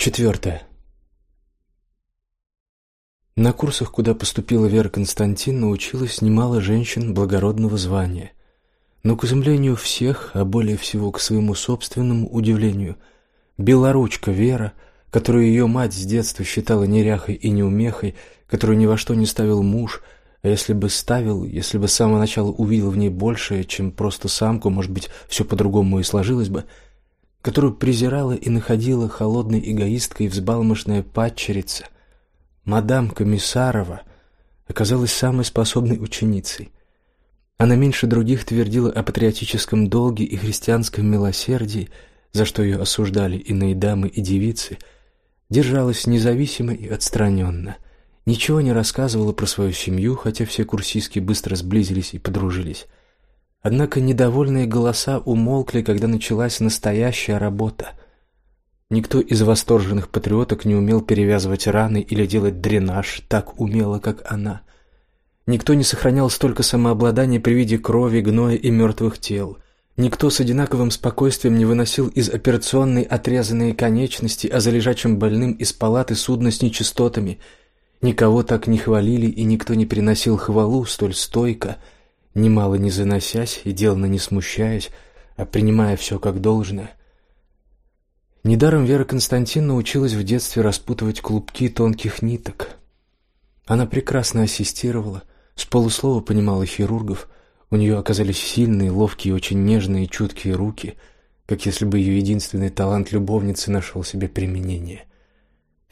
Четвертое. На курсах, куда поступила Вера Константиновна, училось немало женщин благородного звания. Но, к изумлению всех, а более всего к своему собственному удивлению, белоручка Вера, которую ее мать с детства считала неряхой и неумехой, которую ни во что не ставил муж, а если бы ставил, если бы с самого начала увидел в ней большее, чем просто самку, может быть, все по-другому и сложилось бы, которую презирала и находила холодной эгоисткой взбалмошная падчерица, мадам Комиссарова, оказалась самой способной ученицей. Она меньше других твердила о патриотическом долге и христианском милосердии, за что ее осуждали иные дамы и девицы, держалась независимо и отстраненно – Ничего не рассказывала про свою семью, хотя все курсистки быстро сблизились и подружились. Однако недовольные голоса умолкли, когда началась настоящая работа. Никто из восторженных патриоток не умел перевязывать раны или делать дренаж так умело, как она. Никто не сохранял столько самообладания при виде крови, гноя и мертвых тел. Никто с одинаковым спокойствием не выносил из операционной отрезанные конечности, а за лежачим больным из палаты судно с нечистотами – Никого так не хвалили, и никто не приносил хвалу столь стойко, немало не заносясь и делано не смущаясь, а принимая все как должное. Недаром Вера Константиновна училась в детстве распутывать клубки тонких ниток. Она прекрасно ассистировала, с полуслова понимала хирургов, у нее оказались сильные, ловкие, очень нежные и чуткие руки, как если бы ее единственный талант любовницы нашел себе применение.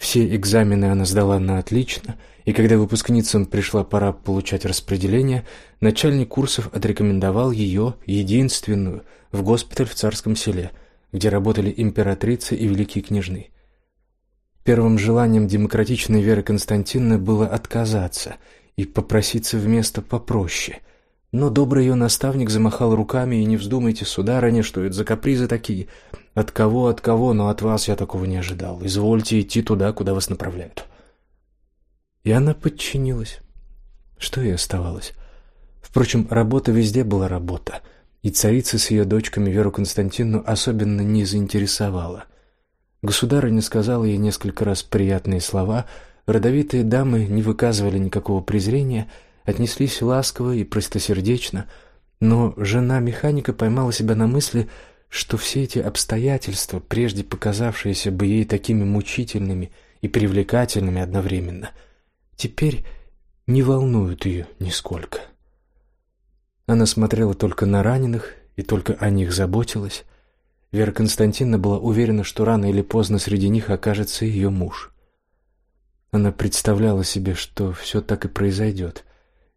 Все экзамены она сдала на отлично, и когда выпускницам пришла пора получать распределение, начальник курсов отрекомендовал ее, единственную, в госпиталь в Царском селе, где работали императрица и великие княжны. Первым желанием демократичной Веры Константиновны было отказаться и попроситься в место попроще. Но добрый ее наставник замахал руками и не вздумайте, сударыня, что это за капризы такие. От кого, от кого, но от вас я такого не ожидал. Извольте идти туда, куда вас направляют. И она подчинилась. Что ей оставалось? Впрочем, работа везде была работа, и царица с ее дочками Веру Константиновну особенно не заинтересовала. Государыня сказала ей несколько раз приятные слова, родовитые дамы не выказывали никакого презрения — отнеслись ласково и простосердечно, но жена механика поймала себя на мысли, что все эти обстоятельства, прежде показавшиеся бы ей такими мучительными и привлекательными одновременно, теперь не волнуют ее нисколько. Она смотрела только на раненых и только о них заботилась. Вера Константиновна была уверена, что рано или поздно среди них окажется ее муж. Она представляла себе, что все так и произойдет.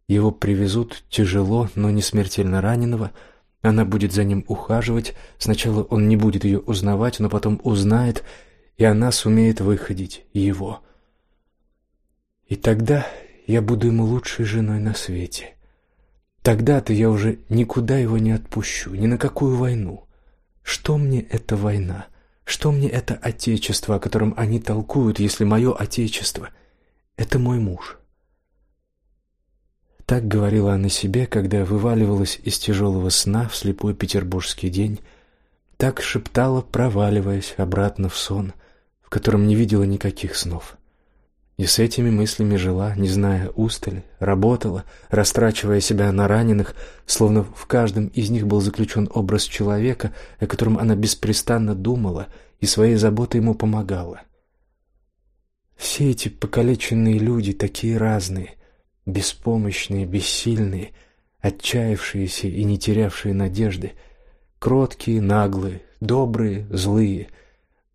Его привезут тяжело, но не смертельно раненого. Она будет за ним ухаживать. Сначала он не будет ее узнавать, но потом узнает, и она сумеет выходить его. И тогда я буду ему лучшей женой на свете. Тогда-то я уже никуда его не отпущу, ни на какую войну. Что мне эта война? Что мне это отечество, о котором они толкуют, если мое отечество — это мой муж?» Так говорила она себе, когда вываливалась из тяжелого сна в слепой петербургский день, так шептала, проваливаясь обратно в сон, в котором не видела никаких снов. И с этими мыслями жила, не зная устали, работала, растрачивая себя на раненых, словно в каждом из них был заключен образ человека, о котором она беспрестанно думала и своей заботой ему помогала. Все эти покалеченные люди такие разные, беспомощные, бессильные, отчаявшиеся и не терявшие надежды, кроткие, наглые, добрые, злые,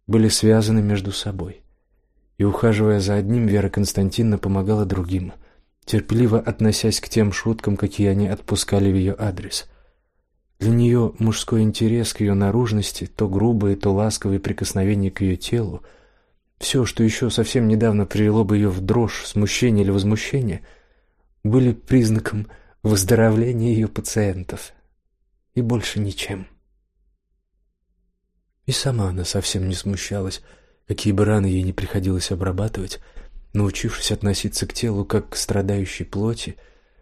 были связаны между собой. И ухаживая за одним, Вера Константиновна помогала другим, терпеливо относясь к тем шуткам, какие они отпускали в ее адрес. Для нее мужской интерес к ее наружности, то грубые, то ласковые прикосновения к ее телу, все, что еще совсем недавно привело бы ее в дрожь, смущение или возмущение – были признаком выздоровления ее пациентов и больше ничем. И сама она совсем не смущалась, какие бы раны ей не приходилось обрабатывать, научившись относиться к телу как к страдающей плоти,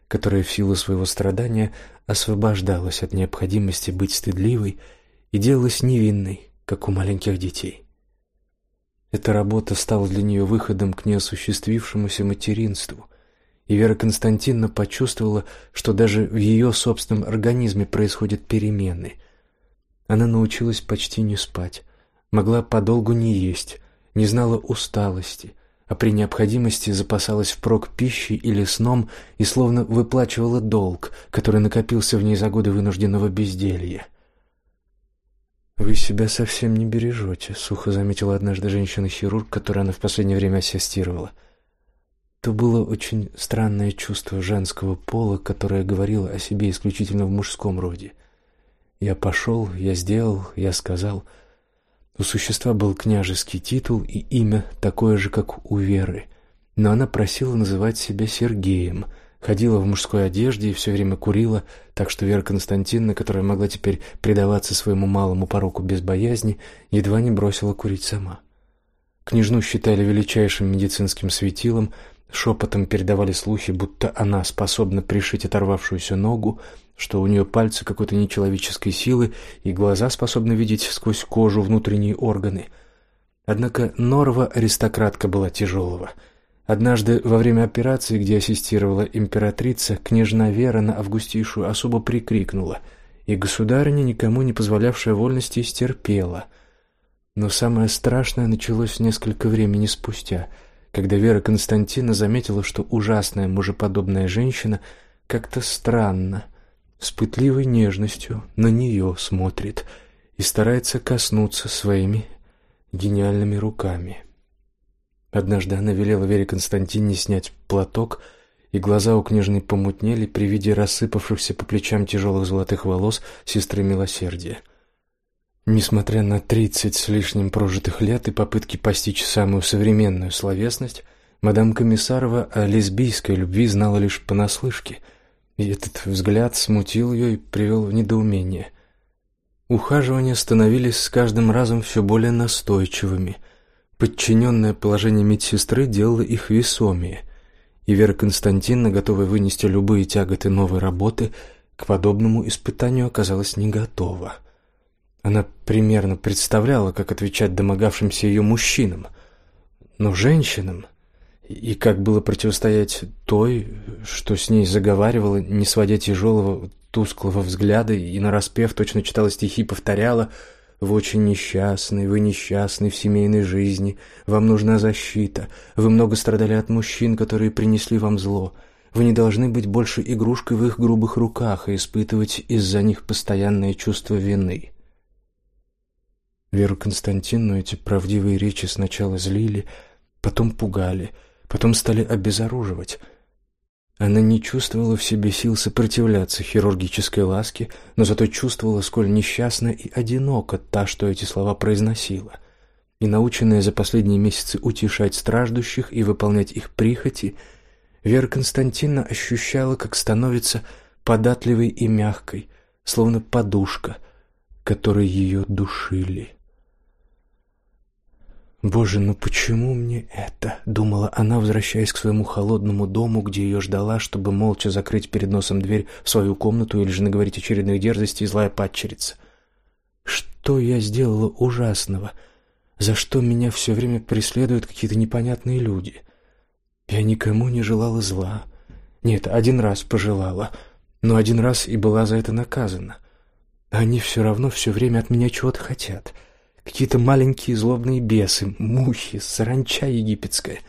которая в силу своего страдания освобождалась от необходимости быть стыдливой и делалась невинной, как у маленьких детей. Эта работа стала для нее выходом к неосуществившемуся материнству, и Вера Константиновна почувствовала, что даже в ее собственном организме происходят перемены. Она научилась почти не спать, могла подолгу не есть, не знала усталости, а при необходимости запасалась впрок пищей или сном и словно выплачивала долг, который накопился в ней за годы вынужденного безделья. Вы себя совсем не бережете», — сухо заметила однажды женщина-хирург, которую она в последнее время ассистировала. То было очень странное чувство женского пола, которое говорило о себе исключительно в мужском роде. Я пошел, я сделал, я сказал. У существа был княжеский титул и имя такое же, как у Веры, но она просила называть себя Сергеем — ходила в мужской одежде и все время курила, так что Вера Константиновна, которая могла теперь предаваться своему малому пороку без боязни, едва не бросила курить сама. Княжну считали величайшим медицинским светилом, шепотом передавали слухи, будто она способна пришить оторвавшуюся ногу, что у нее пальцы какой-то нечеловеческой силы и глаза способны видеть сквозь кожу внутренние органы. Однако Норва аристократка была тяжелого — Однажды во время операции, где ассистировала императрица, княжна Вера на Августейшую особо прикрикнула, и государыня, никому не позволявшая вольности, стерпела. Но самое страшное началось несколько времени спустя, когда Вера Константина заметила, что ужасная мужеподобная женщина как-то странно, с пытливой нежностью на нее смотрит и старается коснуться своими гениальными руками. Однажды она велела Вере Константине снять платок, и глаза у княжны помутнели при виде рассыпавшихся по плечам тяжелых золотых волос сестры милосердия. Несмотря на тридцать с лишним прожитых лет и попытки постичь самую современную словесность, мадам Комиссарова о лесбийской любви знала лишь понаслышке, и этот взгляд смутил ее и привел в недоумение. Ухаживания становились с каждым разом все более настойчивыми — Подчиненное положение медсестры делало их весомее, и Вера Константиновна, готовая вынести любые тяготы новой работы, к подобному испытанию оказалась не готова. Она примерно представляла, как отвечать домогавшимся ее мужчинам, но женщинам и как было противостоять той, что с ней заговаривала, не сводя тяжелого, тусклого взгляда и нараспев точно читала стихи, повторяла — вы очень несчастны, вы несчастны в семейной жизни, вам нужна защита, вы много страдали от мужчин, которые принесли вам зло. Вы не должны быть больше игрушкой в их грубых руках и испытывать из-за них постоянное чувство вины. Веру Константиновну эти правдивые речи сначала злили, потом пугали, потом стали обезоруживать – она не чувствовала в себе сил сопротивляться хирургической ласке, но зато чувствовала, сколь несчастна и одинока та, что эти слова произносила. И наученная за последние месяцы утешать страждущих и выполнять их прихоти, Вера Константиновна ощущала, как становится податливой и мягкой, словно подушка, которой ее душили. Боже, ну почему мне это? думала она, возвращаясь к своему холодному дому, где ее ждала, чтобы молча закрыть перед носом дверь в свою комнату или же наговорить очередных дерзостей злая падчерица. Что я сделала ужасного? За что меня все время преследуют какие-то непонятные люди? Я никому не желала зла. Нет, один раз пожелала, но один раз и была за это наказана. Они все равно все время от меня чего-то хотят. Какие-то маленькие злобные бесы, мухи, саранча египетская.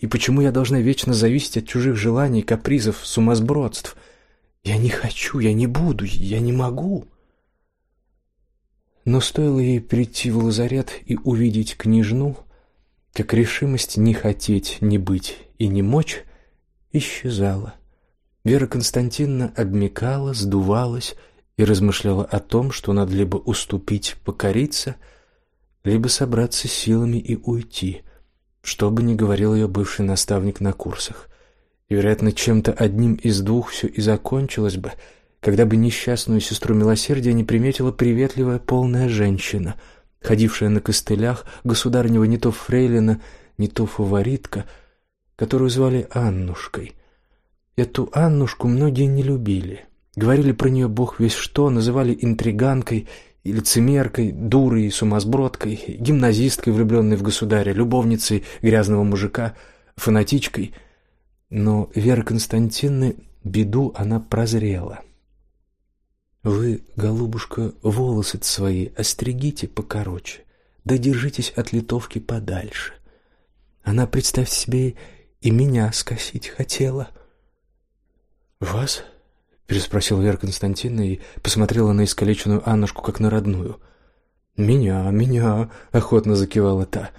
И почему я должна вечно зависеть от чужих желаний, капризов, сумасбродств? Я не хочу, я не буду, я не могу. Но стоило ей прийти в лазарет и увидеть княжну, как решимость не хотеть, не быть и не мочь исчезала. Вера Константиновна обмякала, сдувалась и размышляла о том, что надо либо уступить, покориться — либо собраться силами и уйти, что бы ни говорил ее бывший наставник на курсах. И, вероятно, чем-то одним из двух все и закончилось бы, когда бы несчастную сестру милосердия не приметила приветливая полная женщина, ходившая на костылях, государнего не то фрейлина, не то фаворитка, которую звали Аннушкой. Эту Аннушку многие не любили. Говорили про нее бог весь что, называли интриганкой и лицемеркой, дурой и сумасбродкой, гимназисткой, влюбленной в государя, любовницей грязного мужика, фанатичкой. Но Вера Константиновна беду она прозрела. Вы, голубушка, волосы свои остригите покороче, да держитесь от литовки подальше. Она, представь себе, и меня скосить хотела. Вас? Переспросила Вера Константиновна и посмотрела на искалеченную Аннушку как на родную. Меня, меня, охотно закивала та.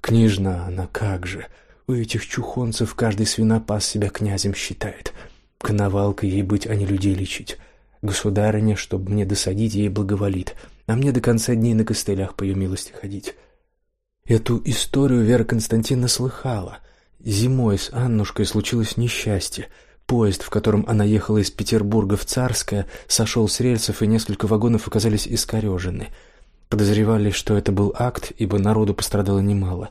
Княжна она как же. У этих чухонцев каждый свинопас себя князем считает. Коновалка ей быть, а не людей лечить. Государыня, чтобы мне досадить, ей благоволит, а мне до конца дней на костылях по ее милости ходить. Эту историю Вера Константиновна слыхала. Зимой с Аннушкой случилось несчастье. Поезд, в котором она ехала из Петербурга в Царское, сошел с рельсов, и несколько вагонов оказались искорежены. Подозревали, что это был акт, ибо народу пострадало немало.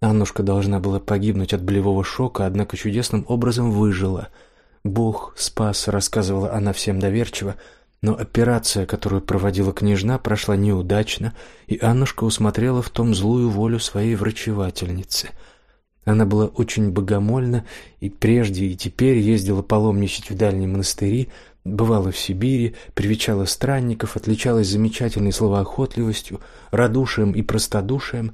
Аннушка должна была погибнуть от болевого шока, однако чудесным образом выжила — Бог спас, рассказывала она всем доверчиво, но операция, которую проводила княжна, прошла неудачно, и Аннушка усмотрела в том злую волю своей врачевательницы. Она была очень богомольна и прежде и теперь ездила паломничать в дальние монастыри, бывала в Сибири, привечала странников, отличалась замечательной словоохотливостью, радушием и простодушием,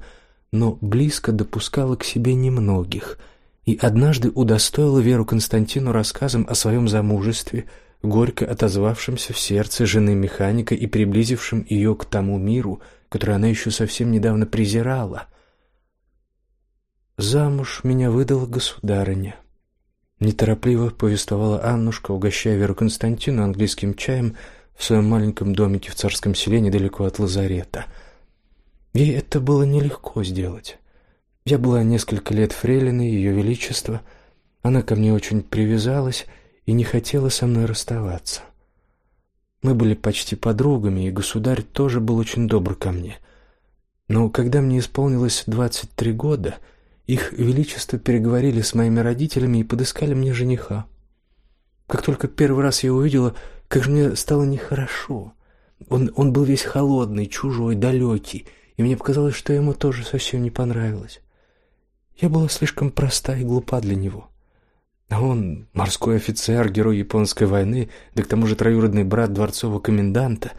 но близко допускала к себе немногих — и однажды удостоила Веру Константину рассказом о своем замужестве, горько отозвавшемся в сердце жены механика и приблизившем ее к тому миру, который она еще совсем недавно презирала. «Замуж меня выдала государыня», — неторопливо повествовала Аннушка, угощая Веру Константину английским чаем в своем маленьком домике в царском селе недалеко от лазарета. Ей это было нелегко сделать. Я была несколько лет фрейлиной Ее Величества. Она ко мне очень привязалась и не хотела со мной расставаться. Мы были почти подругами, и государь тоже был очень добр ко мне. Но когда мне исполнилось двадцать три года, их величество переговорили с моими родителями и подыскали мне жениха. Как только первый раз я увидела, как же мне стало нехорошо. Он он был весь холодный, чужой, далекий, и мне показалось, что ему тоже совсем не понравилось. Я была слишком проста и глупа для него. А он морской офицер, герой японской войны, да к тому же троюродный брат дворцового коменданта.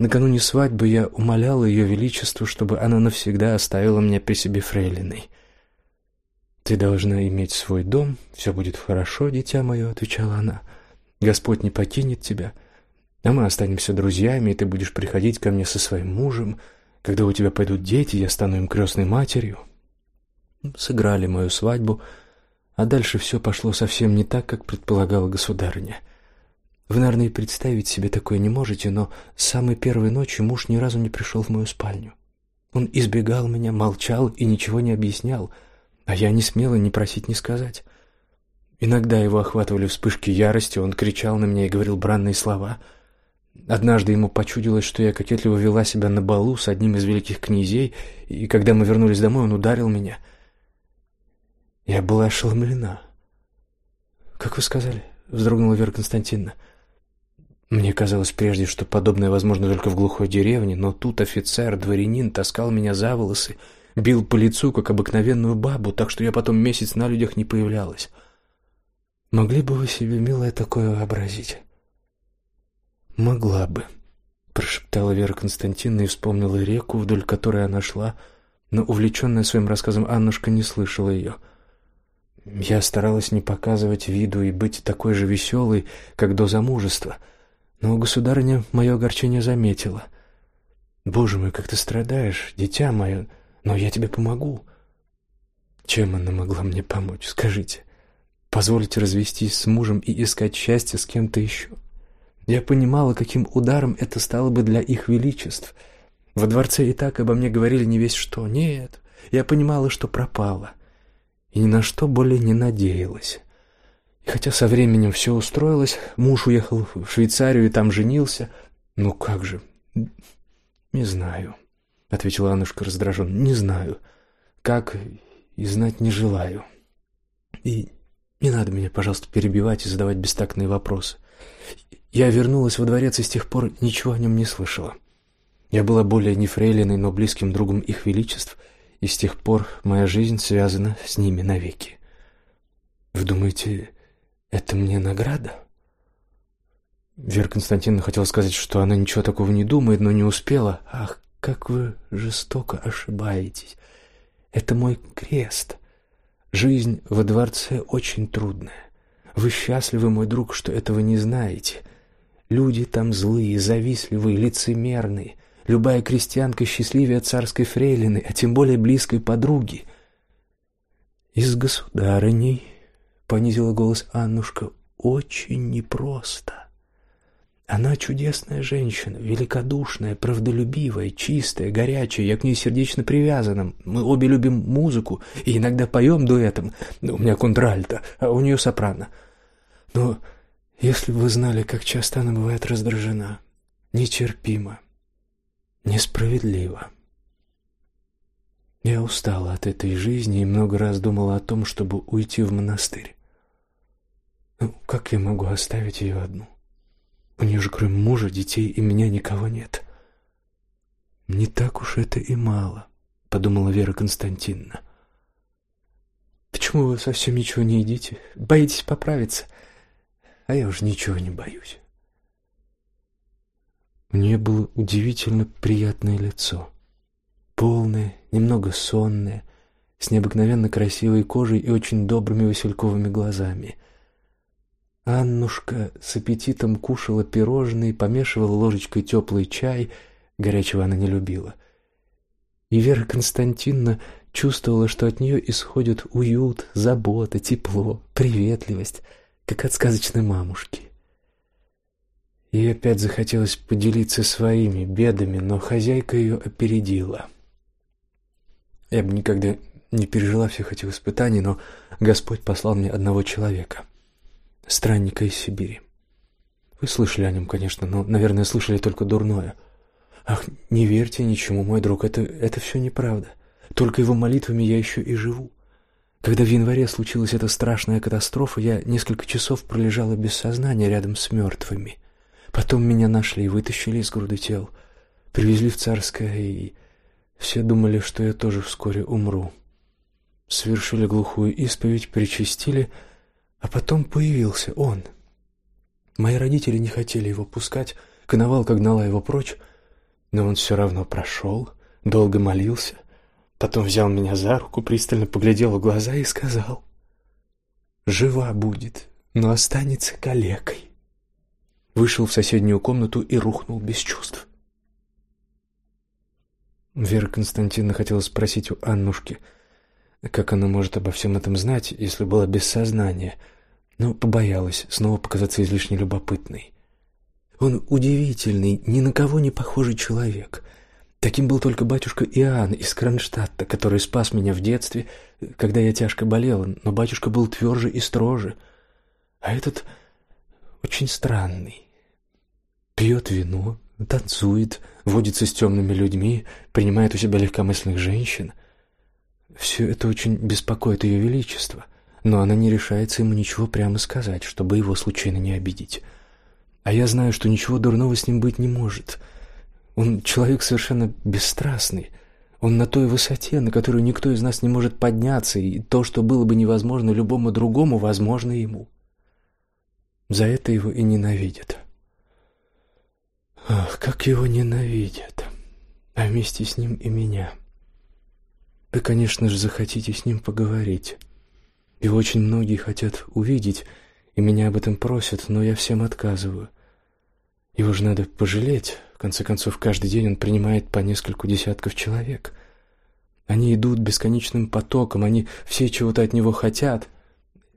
Накануне свадьбы я умоляла ее величество, чтобы она навсегда оставила меня при себе фрейлиной. Ты должна иметь свой дом, все будет хорошо, дитя мое, отвечала она. Господь не покинет тебя, а мы останемся друзьями, и ты будешь приходить ко мне со своим мужем. Когда у тебя пойдут дети, я стану им крестной матерью сыграли мою свадьбу, а дальше все пошло совсем не так, как предполагала государыня. Вы, наверное, представить себе такое не можете, но с самой первой ночи муж ни разу не пришел в мою спальню. Он избегал меня, молчал и ничего не объяснял, а я не смела ни просить, ни сказать. Иногда его охватывали вспышки ярости, он кричал на меня и говорил бранные слова. Однажды ему почудилось, что я кокетливо вела себя на балу с одним из великих князей, и когда мы вернулись домой, он ударил меня — я была ошеломлена. Как вы сказали? вздрогнула Вера Константиновна. Мне казалось прежде, что подобное возможно только в глухой деревне, но тут офицер, дворянин таскал меня за волосы, бил по лицу как обыкновенную бабу, так что я потом месяц на людях не появлялась. Могли бы вы себе, милая, такое вообразить? Могла бы, прошептала Вера Константиновна и вспомнила реку, вдоль которой она шла, но увлеченная своим рассказом Аннушка не слышала ее. — я старалась не показывать виду и быть такой же веселой, как до замужества, но государыня мое огорчение заметила. Боже мой, как ты страдаешь, дитя мое, но я тебе помогу. Чем она могла мне помочь, скажите? Позволить развестись с мужем и искать счастье с кем-то еще? Я понимала, каким ударом это стало бы для их величеств. Во дворце и так обо мне говорили не весь что. Нет, я понимала, что пропала и ни на что более не надеялась. И хотя со временем все устроилось, муж уехал в Швейцарию и там женился, ну как же? Не знаю, ответила Аннушка раздраженно. Не знаю, как и знать не желаю. И не надо меня, пожалуйста, перебивать и задавать бестактные вопросы. Я вернулась во дворец и с тех пор ничего о нем не слышала. Я была более не фрейлиной, но близким другом их величеств, и с тех пор моя жизнь связана с ними навеки. Вы думаете, это мне награда? Вера Константиновна хотела сказать, что она ничего такого не думает, но не успела. Ах, как вы жестоко ошибаетесь. Это мой крест. Жизнь во дворце очень трудная. Вы счастливы, мой друг, что этого не знаете. Люди там злые, завистливые, лицемерные. Любая крестьянка счастливее царской фрейлины, а тем более близкой подруги. Из государыней, понизила голос Аннушка, очень непросто. Она чудесная женщина, великодушная, правдолюбивая, чистая, горячая. Я к ней сердечно привязана. Мы обе любим музыку и иногда поем дуэтом. У меня контральто, а у нее сопрано. Но если бы вы знали, как часто она бывает раздражена, нетерпима, несправедлива. Я устала от этой жизни и много раз думала о том, чтобы уйти в монастырь. Ну, как я могу оставить ее одну? У нее же кроме мужа, детей и меня никого нет. Не так уж это и мало, подумала Вера Константиновна. Почему вы совсем ничего не едите? Боитесь поправиться? А я уже ничего не боюсь. У нее было удивительно приятное лицо. Полное, немного сонное, с необыкновенно красивой кожей и очень добрыми васильковыми глазами. Аннушка с аппетитом кушала пирожные, помешивала ложечкой теплый чай, горячего она не любила. И Вера Константиновна чувствовала, что от нее исходит уют, забота, тепло, приветливость, как от сказочной мамушки. Ей опять захотелось поделиться своими бедами, но хозяйка ее опередила. Я бы никогда не пережила всех этих испытаний, но Господь послал мне одного человека — странника из Сибири. Вы слышали о нем, конечно, но, наверное, слышали только дурное. Ах, не верьте ничему, мой друг, это это все неправда. Только его молитвами я еще и живу. Когда в январе случилась эта страшная катастрофа, я несколько часов пролежала без сознания рядом с мертвыми. Потом меня нашли и вытащили из груды тел, привезли в царское, и все думали, что я тоже вскоре умру. Совершили глухую исповедь, причастили, а потом появился он. Мои родители не хотели его пускать, коновалка гнала его прочь, но он все равно прошел, долго молился, потом взял меня за руку, пристально поглядел в глаза и сказал: "Жива будет, но останется калекой". Вышел в соседнюю комнату и рухнул без чувств. Вера Константиновна хотела спросить у Аннушки, как она может обо всем этом знать, если была без сознания но побоялась снова показаться излишне любопытной. Он удивительный, ни на кого не похожий человек. Таким был только батюшка Иоанн из Кронштадта, который спас меня в детстве, когда я тяжко болела, но батюшка был тверже и строже. А этот очень странный. Пьет вино, танцует, водится с темными людьми, принимает у себя легкомысленных женщин. Все это очень беспокоит ее величество но она не решается ему ничего прямо сказать, чтобы его случайно не обидеть. А я знаю, что ничего дурного с ним быть не может. Он человек совершенно бесстрастный. Он на той высоте, на которую никто из нас не может подняться, и то, что было бы невозможно любому другому, возможно ему. За это его и ненавидят. Ах, как его ненавидят. А вместе с ним и меня. Вы, конечно же, захотите с ним поговорить. И очень многие хотят увидеть, и меня об этом просят, но я всем отказываю. Его же надо пожалеть. В конце концов, каждый день он принимает по нескольку десятков человек. Они идут бесконечным потоком, они все чего-то от него хотят.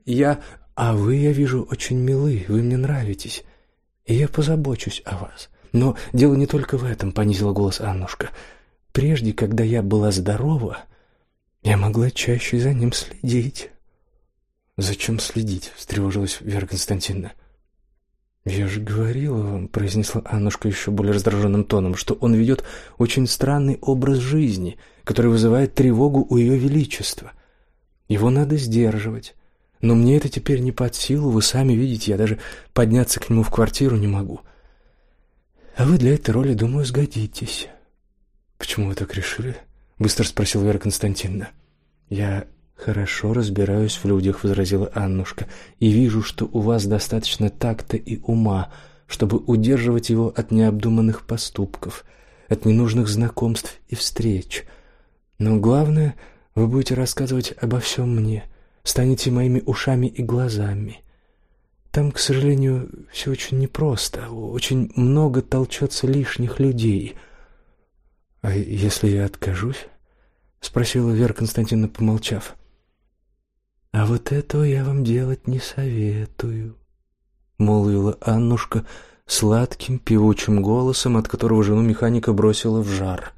я, а вы, я вижу, очень милы, вы мне нравитесь, и я позабочусь о вас. Но дело не только в этом, понизила голос Аннушка. Прежде, когда я была здорова, я могла чаще за ним следить. Зачем следить? встревожилась Вера Константиновна. Я же говорила вам, произнесла Аннушка еще более раздраженным тоном, что он ведет очень странный образ жизни, который вызывает тревогу у ее величества. Его надо сдерживать. Но мне это теперь не под силу, вы сами видите, я даже подняться к нему в квартиру не могу. А вы для этой роли, думаю, сгодитесь. «Почему вы так решили?» — быстро спросила Вера Константиновна. «Я хорошо разбираюсь в людях», — возразила Аннушка, «и вижу, что у вас достаточно такта и ума, чтобы удерживать его от необдуманных поступков, от ненужных знакомств и встреч. Но главное, вы будете рассказывать обо всем мне, станете моими ушами и глазами. Там, к сожалению, все очень непросто, очень много толчется лишних людей». «А если я откажусь?» — спросила Вера Константиновна, помолчав. «А вот этого я вам делать не советую», — молвила Аннушка сладким певучим голосом, от которого жену механика бросила в жар.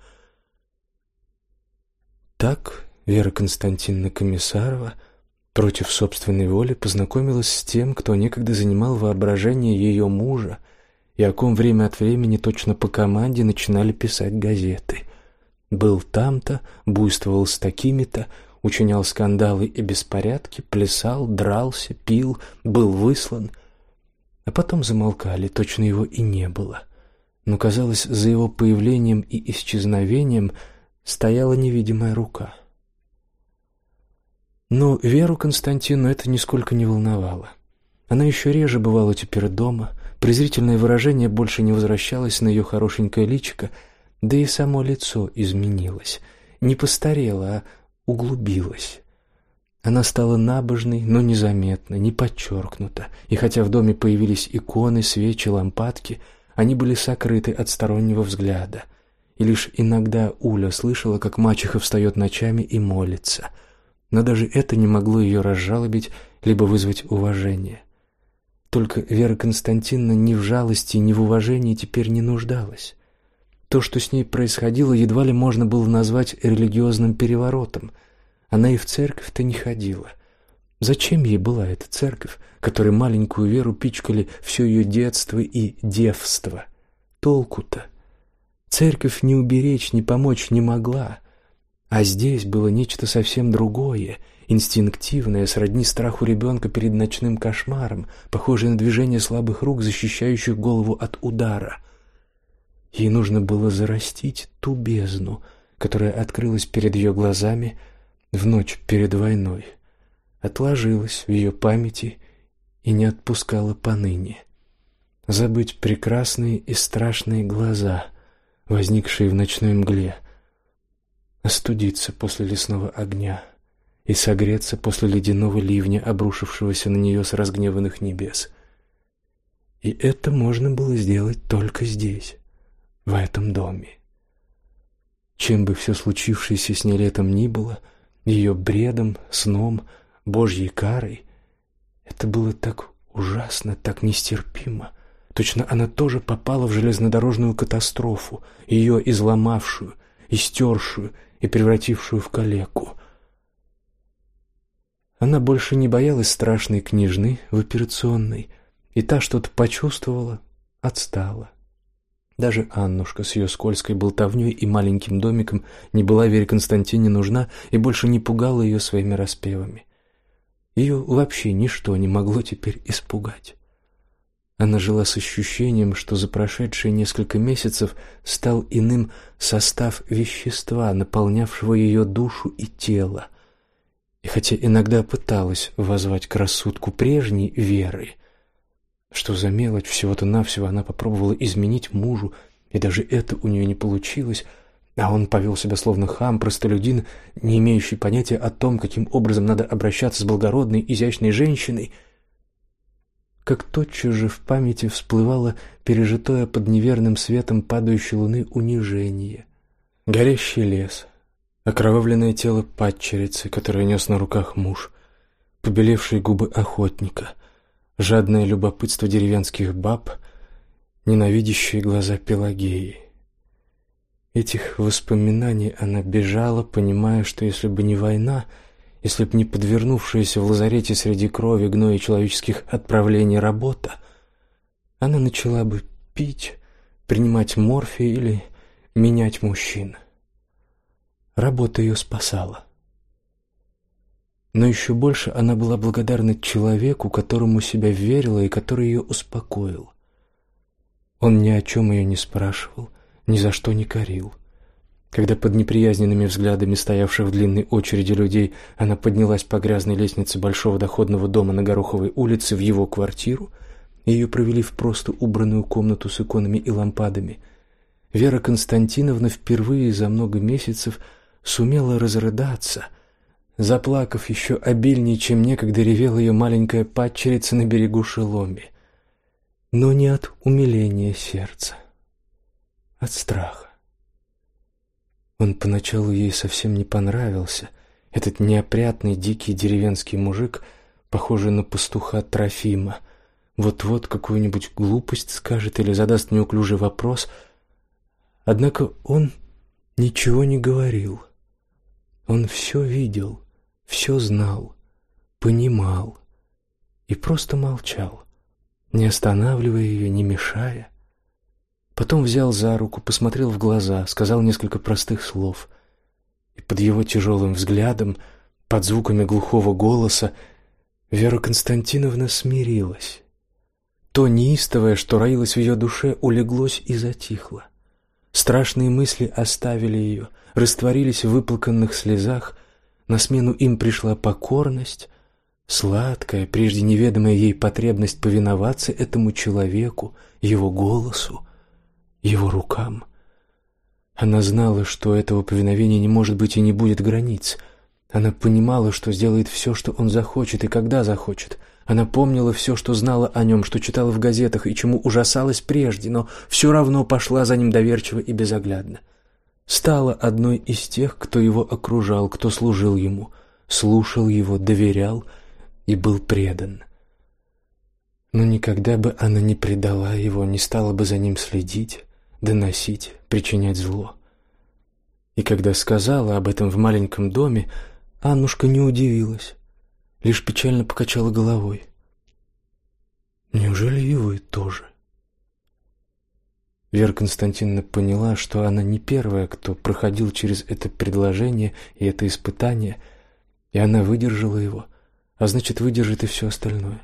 Так Вера Константиновна Комиссарова против собственной воли познакомилась с тем, кто некогда занимал воображение ее мужа и о ком время от времени точно по команде начинали писать газеты. Был там-то, буйствовал с такими-то, учинял скандалы и беспорядки, плясал, дрался, пил, был выслан. А потом замолкали, точно его и не было. Но, казалось, за его появлением и исчезновением стояла невидимая рука. Но Веру Константину это нисколько не волновало. Она еще реже бывала теперь дома, презрительное выражение больше не возвращалось на ее хорошенькое личико, да и само лицо изменилось. Не постарело, а углубилось. Она стала набожной, но незаметно, не подчеркнута, и хотя в доме появились иконы, свечи, лампадки, они были сокрыты от стороннего взгляда. И лишь иногда Уля слышала, как мачеха встает ночами и молится. Но даже это не могло ее разжалобить либо вызвать уважение. Только Вера Константиновна ни в жалости, ни в уважении теперь не нуждалась. То, что с ней происходило, едва ли можно было назвать религиозным переворотом. Она и в церковь-то не ходила. Зачем ей была эта церковь, которой маленькую Веру пичкали все ее детство и девство? Толку-то? Церковь не уберечь, не помочь не могла. А здесь было нечто совсем другое, инстинктивное, сродни страху ребенка перед ночным кошмаром, похожее на движение слабых рук, защищающих голову от удара. Ей нужно было зарастить ту бездну, которая открылась перед ее глазами в ночь перед войной, отложилась в ее памяти и не отпускала поныне. Забыть прекрасные и страшные глаза, возникшие в ночной мгле, остудиться после лесного огня — и согреться после ледяного ливня, обрушившегося на нее с разгневанных небес. И это можно было сделать только здесь, в этом доме. Чем бы все случившееся с ней летом ни было, ее бредом, сном, божьей карой, это было так ужасно, так нестерпимо. Точно она тоже попала в железнодорожную катастрофу, ее изломавшую, истершую и превратившую в калеку. Она больше не боялась страшной княжны в операционной, и та что-то почувствовала, отстала. Даже Аннушка с ее скользкой болтовней и маленьким домиком не была Вере Константине нужна и больше не пугала ее своими распевами. Ее вообще ничто не могло теперь испугать. Она жила с ощущением, что за прошедшие несколько месяцев стал иным состав вещества, наполнявшего ее душу и тело — и хотя иногда пыталась воззвать к рассудку прежней веры, что за мелочь всего-то навсего она попробовала изменить мужу, и даже это у нее не получилось, а он повел себя словно хам, простолюдин, не имеющий понятия о том, каким образом надо обращаться с благородной, изящной женщиной, как тотчас же в памяти всплывало пережитое под неверным светом падающей луны унижение. Горящий лес, окровавленное тело падчерицы, которое нес на руках муж, побелевшие губы охотника, жадное любопытство деревенских баб, ненавидящие глаза Пелагеи. Этих воспоминаний она бежала, понимая, что если бы не война, если бы не подвернувшаяся в лазарете среди крови, гноя человеческих отправлений работа, она начала бы пить, принимать морфий или менять мужчин. Работа ее спасала. Но еще больше она была благодарна человеку, которому себя верила и который ее успокоил. Он ни о чем ее не спрашивал, ни за что не корил. Когда под неприязненными взглядами стоявших в длинной очереди людей она поднялась по грязной лестнице большого доходного дома на Гороховой улице в его квартиру, ее провели в просто убранную комнату с иконами и лампадами. Вера Константиновна впервые за много месяцев сумела разрыдаться, заплакав еще обильнее, чем некогда ревела ее маленькая падчерица на берегу Шеломи, но не от умиления сердца, от страха. Он поначалу ей совсем не понравился. Этот неопрятный дикий деревенский мужик, похожий на пастуха Трофима, вот-вот какую-нибудь глупость скажет или задаст неуклюжий вопрос. Однако он ничего не говорил. Он все видел, все знал, понимал и просто молчал, не останавливая ее, не мешая. Потом взял за руку, посмотрел в глаза, сказал несколько простых слов. И под его тяжелым взглядом, под звуками глухого голоса, Вера Константиновна смирилась. То неистовое, что роилось в ее душе, улеглось и затихло. Страшные мысли оставили ее, растворились в выплаканных слезах, на смену им пришла покорность, сладкая, прежде неведомая ей потребность повиноваться этому человеку, его голосу, его рукам. Она знала, что этого повиновения не может быть и не будет границ. Она понимала, что сделает все, что он захочет и когда захочет. Она помнила все, что знала о нем, что читала в газетах и чему ужасалась прежде, но все равно пошла за ним доверчиво и безоглядно. Стала одной из тех, кто его окружал, кто служил ему, слушал его, доверял и был предан. Но никогда бы она не предала его, не стала бы за ним следить доносить, причинять зло. И когда сказала об этом в маленьком доме, Аннушка не удивилась, лишь печально покачала головой. Неужели и вы тоже? Вера Константиновна поняла, что она не первая, кто проходил через это предложение и это испытание, и она выдержала его, а значит, выдержит и все остальное.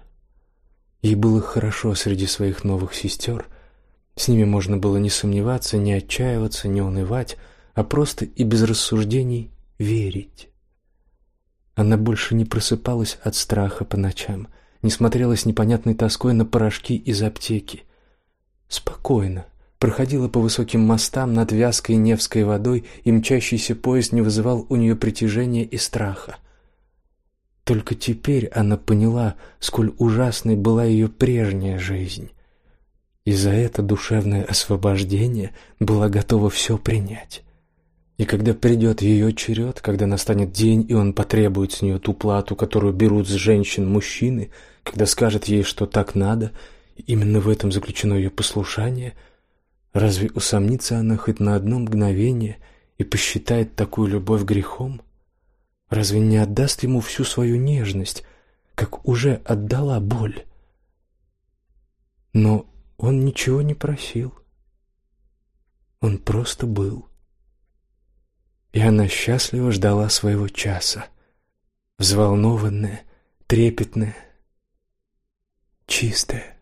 Ей было хорошо среди своих новых сестер, с ними можно было не сомневаться, не отчаиваться, не унывать, а просто и без рассуждений верить. Она больше не просыпалась от страха по ночам, не смотрела с непонятной тоской на порошки из аптеки. Спокойно проходила по высоким мостам над вязкой Невской водой, и мчащийся поезд не вызывал у нее притяжения и страха. Только теперь она поняла, сколь ужасной была ее прежняя жизнь и за это душевное освобождение была готова все принять. И когда придет ее черед, когда настанет день, и он потребует с нее ту плату, которую берут с женщин мужчины, когда скажет ей, что так надо, именно в этом заключено ее послушание, разве усомнится она хоть на одно мгновение и посчитает такую любовь грехом? Разве не отдаст ему всю свою нежность, как уже отдала боль? Но он ничего не просил. Он просто был. И она счастливо ждала своего часа, взволнованная, трепетная, чистая.